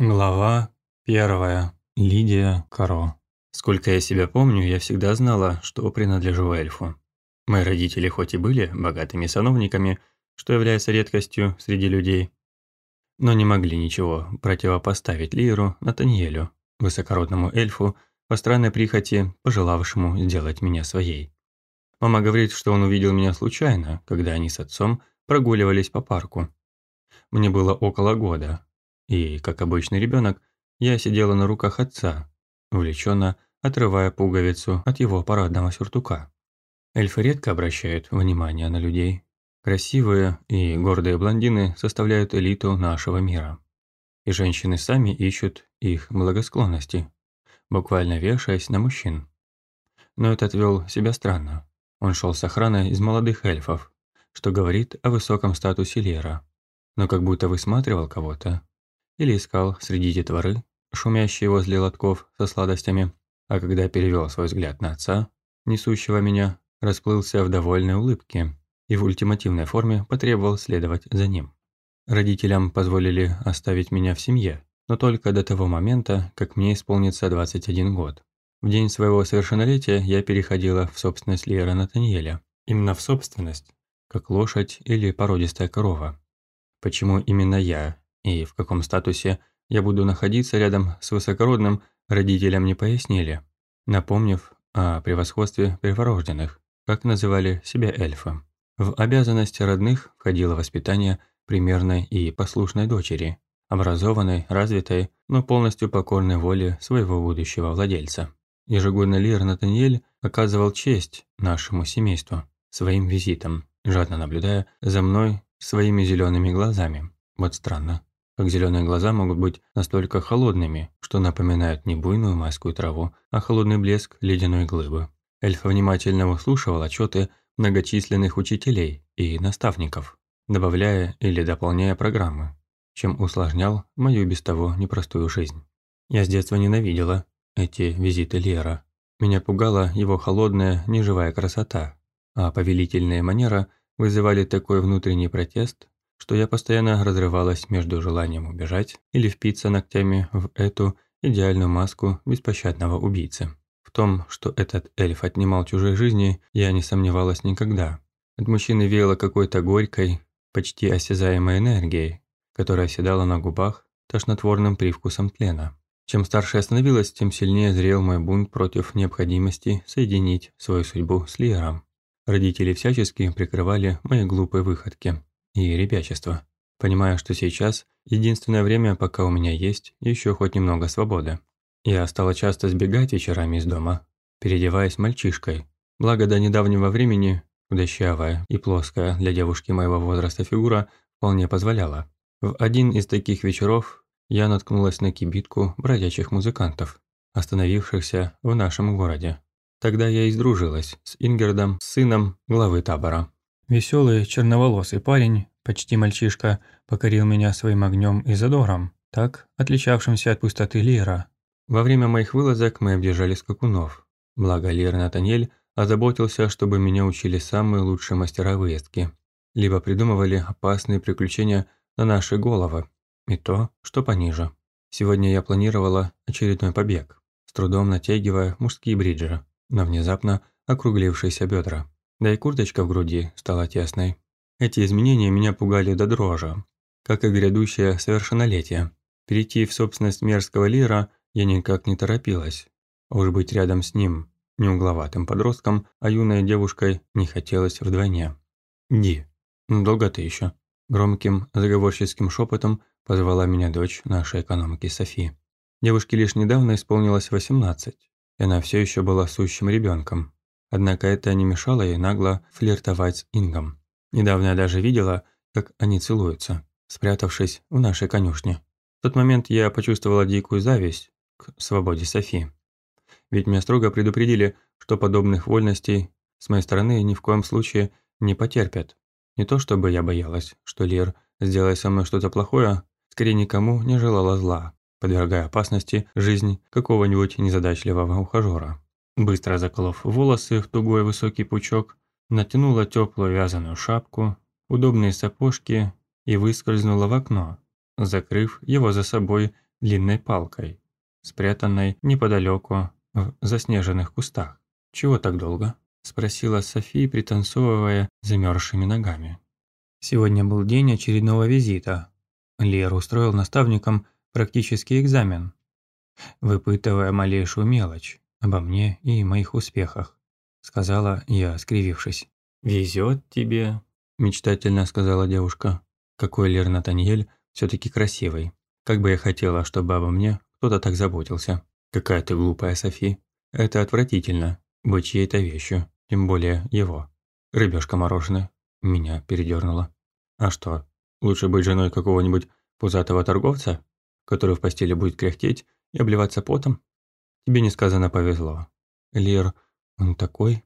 Глава первая. Лидия Каро. Сколько я себя помню, я всегда знала, что принадлежу эльфу. Мои родители хоть и были богатыми сановниками, что является редкостью среди людей, но не могли ничего противопоставить Лиру Натаниэлю, высокородному эльфу, по странной прихоти, пожелавшему сделать меня своей. Мама говорит, что он увидел меня случайно, когда они с отцом прогуливались по парку. Мне было около года, и, как обычный ребенок, я сидела на руках отца, увлеченно отрывая пуговицу от его парадного сюртука. Эльфы редко обращают внимание на людей. Красивые и гордые блондины составляют элиту нашего мира. И женщины сами ищут их благосклонности, буквально вешаясь на мужчин. Но этот вел себя странно. Он шел с охраной из молодых эльфов, что говорит о высоком статусе Лера, но как будто высматривал кого-то или искал среди детворы, шумящие возле лотков со сладостями, а когда перевел свой взгляд на отца, несущего меня, расплылся в довольной улыбке и в ультимативной форме потребовал следовать за ним. Родителям позволили оставить меня в семье, но только до того момента, как мне исполнится 21 год. В день своего совершеннолетия я переходила в собственность Лера Натаниэля. Именно в собственность, как лошадь или породистая корова. Почему именно я и в каком статусе я буду находиться рядом с высокородным, родителям не пояснили, напомнив о превосходстве перворожденных, как называли себя эльфы. В обязанности родных входило воспитание примерной и послушной дочери, образованной, развитой, но полностью покорной воле своего будущего владельца. Ежегодно Лир Натаниэль оказывал честь нашему семейству своим визитом, жадно наблюдая за мной своими зелеными глазами. Вот странно как зеленые глаза могут быть настолько холодными, что напоминают не буйную майскую траву, а холодный блеск ледяной глыбы. Эльф внимательно выслушивал отчеты многочисленных учителей и наставников, добавляя или дополняя программы, чем усложнял мою без того непростую жизнь. Я с детства ненавидела эти визиты Лера. Меня пугала его холодная, неживая красота, а повелительная манера вызывали такой внутренний протест, что я постоянно разрывалась между желанием убежать или впиться ногтями в эту идеальную маску беспощадного убийцы. В том, что этот эльф отнимал чужие жизни, я не сомневалась никогда. От мужчины веяло какой-то горькой, почти осязаемой энергией, которая оседала на губах тошнотворным привкусом тлена. Чем старше я становилась, тем сильнее зрел мой бунт против необходимости соединить свою судьбу с Лиером. Родители всячески прикрывали мои глупые выходки и ребячество, понимая, что сейчас единственное время, пока у меня есть еще хоть немного свободы. Я стала часто сбегать вечерами из дома, переодеваясь мальчишкой, благо до недавнего времени худощавая и плоская для девушки моего возраста фигура вполне позволяла. В один из таких вечеров я наткнулась на кибитку бродячих музыкантов, остановившихся в нашем городе. Тогда я и сдружилась с Ингердом, сыном главы табора. Веселый черноволосый парень, почти мальчишка, покорил меня своим огнем и задором, так отличавшимся от пустоты Лира. Во время моих вылазок мы объезжали скакунов. Благо Лир Натанель озаботился, чтобы меня учили самые лучшие мастера выездки. Либо придумывали опасные приключения на наши головы, и то, что пониже. Сегодня я планировала очередной побег, с трудом натягивая мужские бриджи на внезапно округлившиеся бедра да и курточка в груди стала тесной. Эти изменения меня пугали до дрожи, как и грядущее совершеннолетие. Перейти в собственность мерзкого лира я никак не торопилась. Уж быть рядом с ним, не угловатым подростком, а юной девушкой не хотелось вдвойне. «Ди, ну долго ты еще?» Громким заговорческим шепотом позвала меня дочь нашей экономки Софи. Девушке лишь недавно исполнилось 18, и она все еще была сущим ребенком. Однако это не мешало ей нагло флиртовать с Ингом. Недавно я даже видела, как они целуются, спрятавшись в нашей конюшне. В тот момент я почувствовала дикую зависть к свободе Софи. Ведь меня строго предупредили, что подобных вольностей с моей стороны ни в коем случае не потерпят. Не то чтобы я боялась, что Лир, сделая со мной что-то плохое, скорее никому не желала зла, подвергая опасности жизнь какого-нибудь незадачливого ухажера. Быстро заколов волосы в тугой высокий пучок, натянула теплую вязаную шапку, удобные сапожки и выскользнула в окно, закрыв его за собой длинной палкой, спрятанной неподалеку в заснеженных кустах. «Чего так долго?» – спросила София, пританцовывая замерзшими ногами. Сегодня был день очередного визита. Лер устроил наставникам практический экзамен, выпытывая малейшую мелочь обо мне и моих успехах, сказала я, скривившись. «Везет тебе», – мечтательно сказала девушка. «Какой Лер Натаниэль все-таки красивый. Как бы я хотела, чтобы обо мне кто-то так заботился. Какая ты глупая, Софи. Это отвратительно, быть чьей-то вещью, тем более его. Рыбешка мороженое. Меня передернуло. А что, лучше быть женой какого-нибудь пузатого торговца, который в постели будет кряхтеть и обливаться потом? Тебе несказанно повезло. Лир, он такой...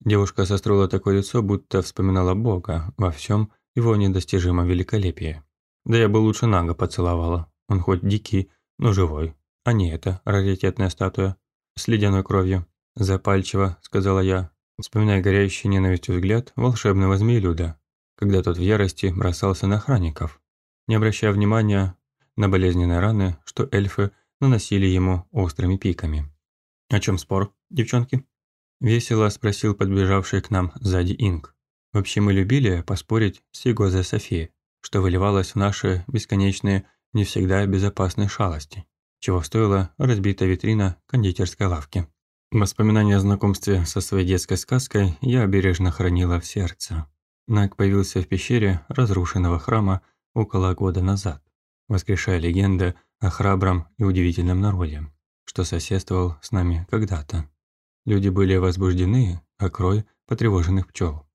Девушка состроила такое лицо, будто вспоминала Бога во всем его недостижимом великолепии. Да я бы лучше Нага поцеловала. Он хоть дикий, но живой. А не это, раритетная статуя. С ледяной кровью. Запальчиво, сказала я, вспоминая горящий ненавистью взгляд волшебного змеелюда, когда тот в ярости бросался на охранников, не обращая внимания на болезненные раны, что эльфы наносили ему острыми пиками. «О чем спор, девчонки?» Весело спросил подбежавший к нам сзади Инг. Вообще мы любили поспорить с его за Софией, что выливалось в наши бесконечные, не всегда безопасные шалости, чего стоила разбитая витрина кондитерской лавки. Воспоминания о знакомстве со своей детской сказкой я бережно хранила в сердце. Наг появился в пещере разрушенного храма около года назад, воскрешая легенды о храбром и удивительном народе, что соседствовал с нами когда-то. Люди были возбуждены, а крой потревоженных пчел.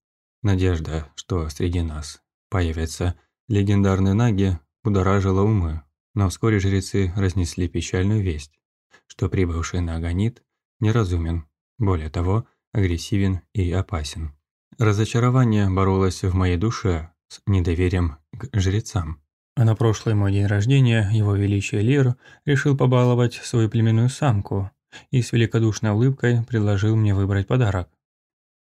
Надежда, что среди нас появятся легендарные наги, будоражила умы, но вскоре жрецы разнесли печальную весть, что прибывший на Аганит неразумен, более того, агрессивен и опасен. Разочарование боролось в моей душе с недоверием к жрецам. А на прошлый мой день рождения его величие Лир решил побаловать свою племенную самку и с великодушной улыбкой предложил мне выбрать подарок.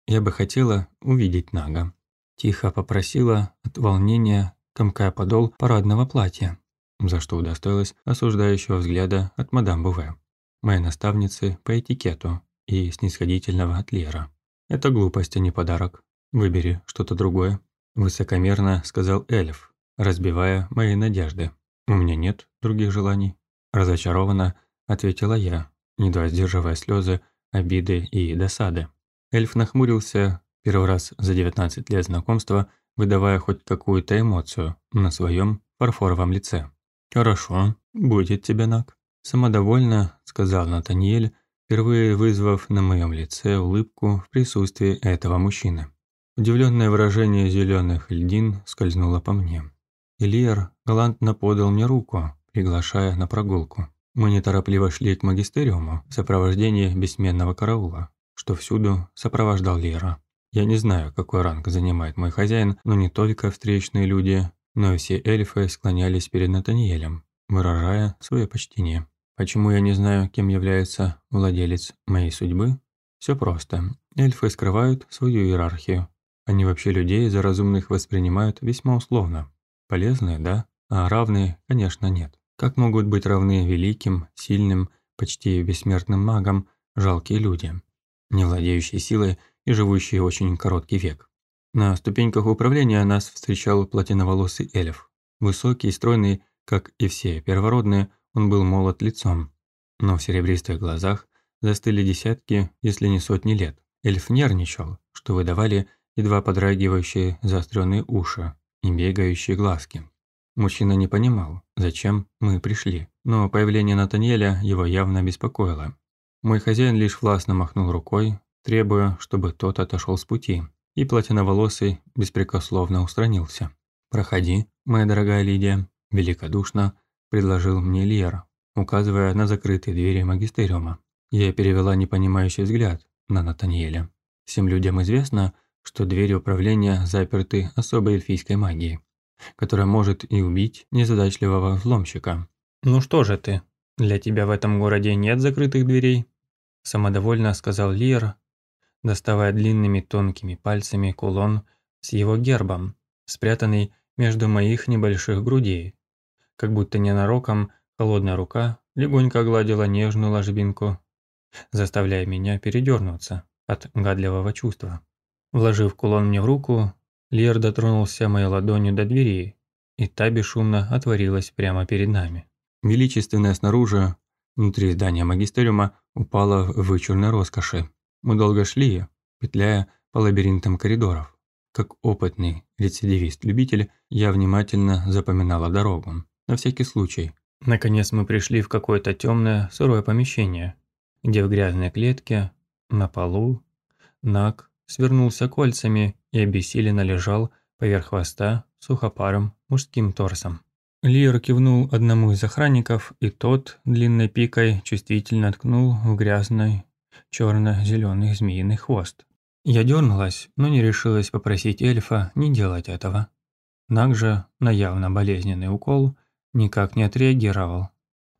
Я бы хотела увидеть Нага. Тихо попросила от волнения, комкая подол парадного платья, за что удостоилась осуждающего взгляда от мадам Буве, моей наставницы по этикету и снисходительного от Лера. «Это глупость, а не подарок. Выбери что-то другое», – высокомерно сказал эльф, разбивая мои надежды. «У меня нет других желаний». Разочарованно ответила я, едва сдерживая слезы, обиды и досады. Эльф нахмурился первый раз за 19 лет знакомства, выдавая хоть какую-то эмоцию на своем фарфоровом лице. «Хорошо, будет тебе наг», – самодовольно сказал Натаниэль, впервые вызвав на моем лице улыбку в присутствии этого мужчины. Удивленное выражение зеленых льдин скользнуло по мне. Ильер галантно подал мне руку, приглашая на прогулку. Мы неторопливо шли к магистериуму в сопровождении бессменного караула, что всюду сопровождал Лера. Я не знаю, какой ранг занимает мой хозяин, но не только встречные люди, но и все эльфы склонялись перед Натаниэлем, выражая свое почтение. Почему я не знаю, кем является владелец моей судьбы? Все просто. Эльфы скрывают свою иерархию. Они вообще людей за разумных воспринимают весьма условно. Полезные, да, а равные, конечно, нет. Как могут быть равны великим, сильным, почти бессмертным магам жалкие люди, не владеющие силой и живущие очень короткий век? На ступеньках управления нас встречал платиноволосый эльф. Высокий, стройный, как и все первородные, он был молод лицом, но в серебристых глазах застыли десятки, если не сотни лет. Эльф нервничал, что выдавали едва подрагивающие заостренные уши и бегающие глазки. Мужчина не понимал, зачем мы пришли, но появление Натаниэля его явно беспокоило. Мой хозяин лишь властно махнул рукой, требуя, чтобы тот отошел с пути, и платиноволосый беспрекословно устранился. «Проходи, моя дорогая Лидия», – великодушно предложил мне Льер, указывая на закрытые двери магистериума. Я перевела непонимающий взгляд на Натаниэля. Всем людям известно, что двери управления заперты особой эльфийской магией, которая может и убить незадачливого взломщика. «Ну что же ты, для тебя в этом городе нет закрытых дверей?» Самодовольно сказал Лир, доставая длинными тонкими пальцами кулон с его гербом, спрятанный между моих небольших грудей, как будто ненароком Холодная рука легонько гладила нежную ложбинку, заставляя меня передернуться от гадливого чувства. Вложив кулон мне в руку, Лер дотронулся моей ладонью до двери, и та бесшумно отворилась прямо перед нами. Величественная снаружи, внутри здания магистериума, упала в вычурной роскоши. Мы долго шли, петляя по лабиринтам коридоров. Как опытный рецидивист-любитель, я внимательно запоминала дорогу. На всякий случай. Наконец мы пришли в какое-то темное, сырое помещение, где в грязной клетке, на полу, Наг свернулся кольцами и обессиленно лежал поверх хвоста сухопарым мужским торсом. Лир кивнул одному из охранников, и тот длинной пикой чувствительно ткнул в грязный черно-зеленый змеиный хвост. Я дернулась, но не решилась попросить эльфа не делать этого. Наг же на явно болезненный укол никак не отреагировал,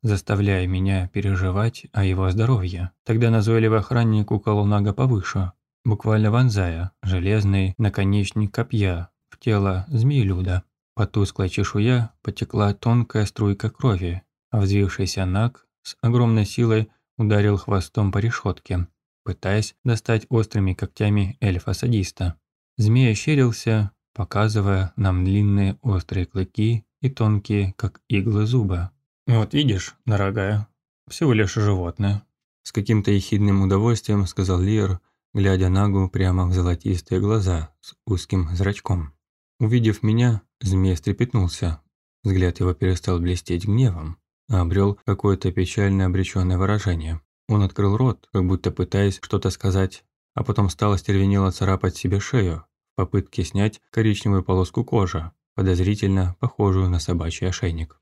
заставляя меня переживать о его здоровье. Тогда назойливый охранник уколол Нага повыше, буквально вонзая железный наконечник копья в тело змеелюда. По тусклой чешуя потекла тонкая струйка крови, а взвившийся Наг с огромной силой ударил хвостом по решетке пытаясь достать острыми когтями эльфа-садиста. Змей ощерился, показывая нам длинные острые клыки и тонкие, как иглы зуба. «Вот видишь, дорогая, всего лишь животное», – с каким-то ехидным удовольствием сказал Лир, глядя Нагу прямо в золотистые глаза с узким зрачком. Увидев меня, змей встрепетнулся. Взгляд его перестал блестеть гневом, а обрел какое-то печально обреченное выражение. Он открыл рот, как будто пытаясь что-то сказать, а потом стал остервенело царапать себе шею в попытке снять коричневую полоску кожи, подозрительно похожую на собачий ошейник.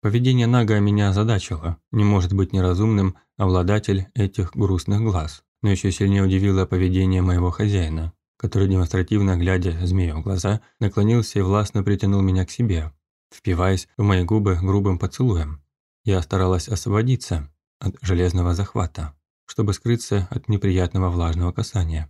Поведение Нага меня озадачило. Не может быть неразумным обладатель этих грустных глаз. Но еще сильнее удивило поведение моего хозяина, который демонстративно, глядя змею в глаза, наклонился и властно притянул меня к себе, впиваясь в мои губы грубым поцелуем. Я старалась освободиться, от железного захвата, чтобы скрыться от неприятного влажного касания.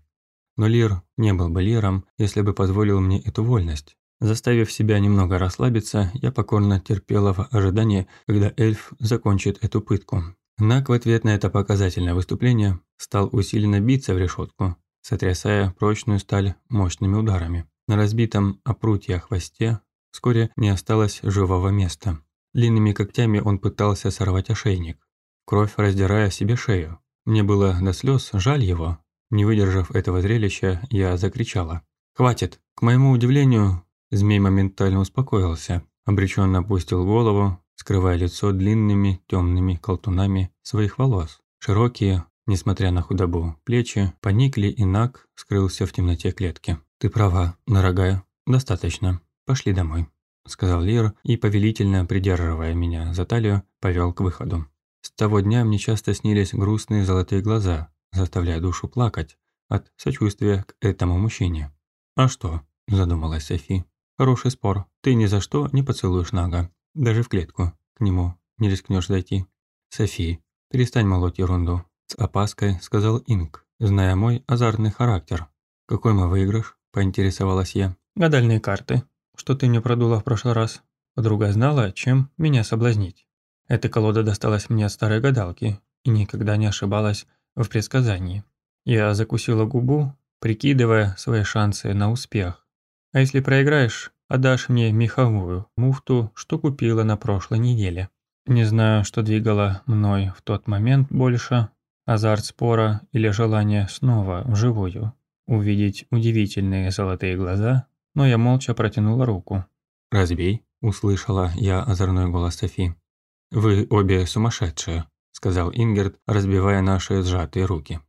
Но Лир не был бы Лиром, если бы позволил мне эту вольность. Заставив себя немного расслабиться, я покорно терпела в ожидании, когда эльф закончит эту пытку. Нак в ответ на это показательное выступление стал усиленно биться в решетку, сотрясая прочную сталь мощными ударами. На разбитом о прутья хвосте вскоре не осталось живого места. Длинными когтями он пытался сорвать ошейник, кровь раздирая себе шею. Мне было до слез жаль его. Не выдержав этого зрелища, я закричала. «Хватит!» К моему удивлению, змей моментально успокоился, обреченно опустил голову, скрывая лицо длинными темными колтунами своих волос. Широкие, несмотря на худобу, плечи поникли и Нак скрылся в темноте клетки. «Ты права, дорогая, достаточно. Пошли домой», – сказал Лир и, повелительно придерживая меня за талию, повел к выходу. С того дня мне часто снились грустные золотые глаза, заставляя душу плакать от сочувствия к этому мужчине. «А что?» – задумалась Софи. «Хороший спор. Ты ни за что не поцелуешь Нага. Даже в клетку. К нему не рискнешь зайти». «Софи, перестань молоть ерунду», – с опаской сказал Инг, зная мой азартный характер. «Какой мы выигрыш?» – поинтересовалась я. «Гадальные карты, что ты мне продула в прошлый раз. Подруга знала, чем меня соблазнить». Эта колода досталась мне от старой гадалки и никогда не ошибалась в предсказании. Я закусила губу, прикидывая свои шансы на успех. А если проиграешь, отдашь мне меховую муфту, что купила на прошлой неделе. Не знаю, что двигало мной в тот момент больше, азарт спора или желание снова вживую увидеть удивительные золотые глаза, но я молча протянула руку. «Разбей», – услышала я озорной голос Софи. «Вы обе сумасшедшие», – сказал Ингерт, разбивая наши сжатые руки.